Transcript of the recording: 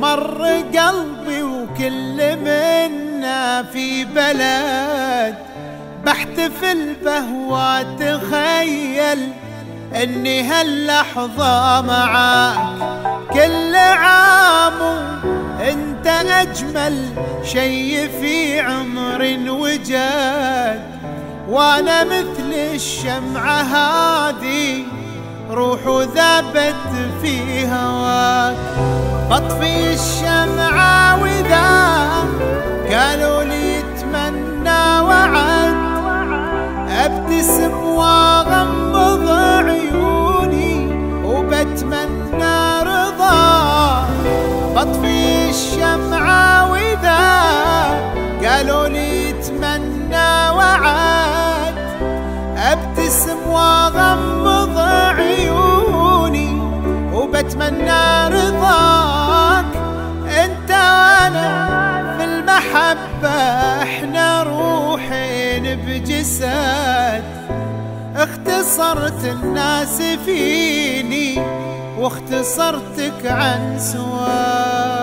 مر قلبي وكل منا في بلد. بحتفل به واتخيل إني هاللحظة معاك. كل عام انت أجمل شي في عمر وجد. وأنا مثل الشمعة هذه روح ذابت في هواك. بطفي الشمعة وذا قالوا لي تمنى وعد. أبتسم وأغمض عيوني وبتمنى رضا. بطفي الشمعة وذا قالوا لي تمنى وعد. أبتسم وأغمض بجسد اختصرت الناس فيني واختصرتك عن سواك.